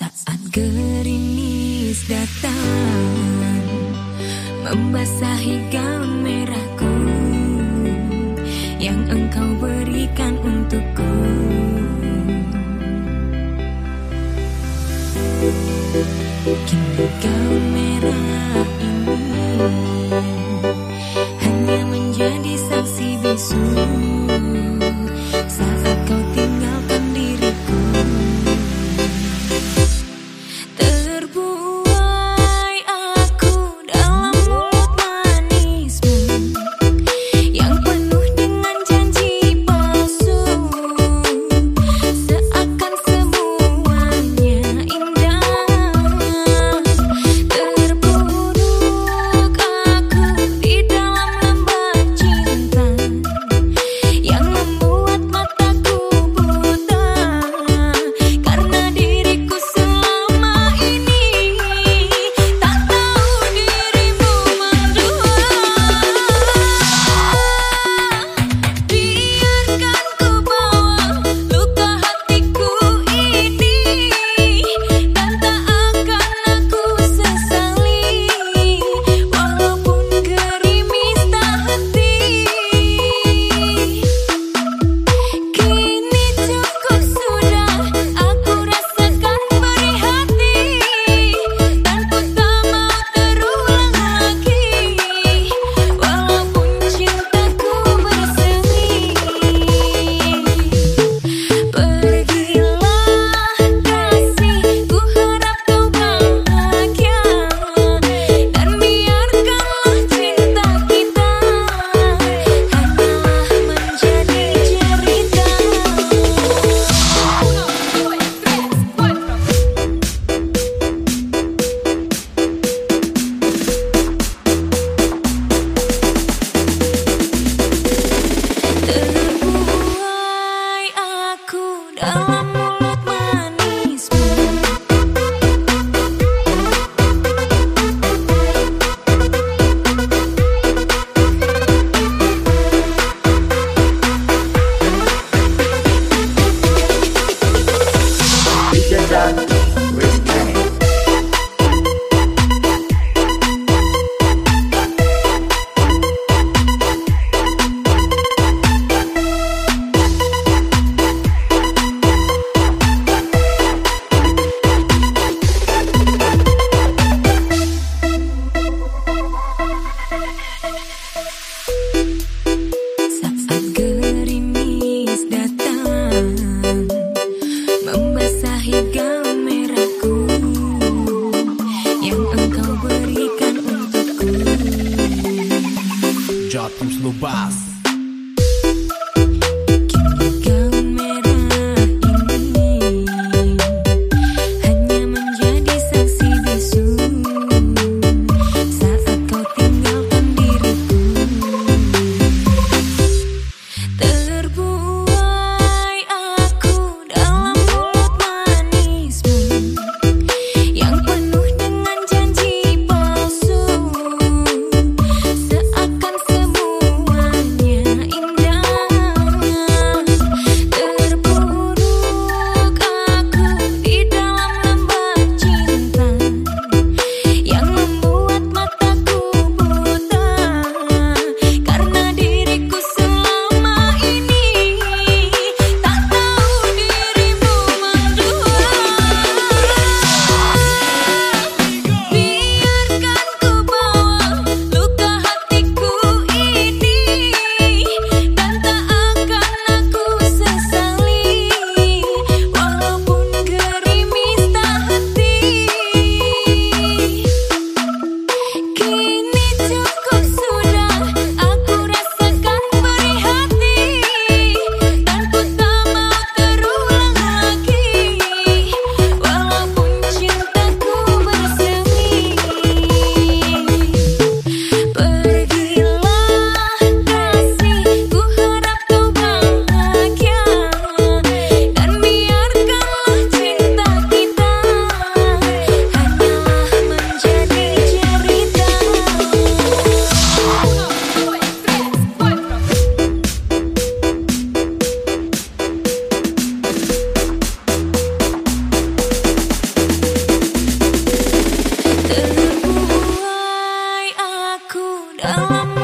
Saat gerimis datang Membasahi gaun merahku Yang engkau berikan untukku. Kini gaun merah J. Lubas. Kalau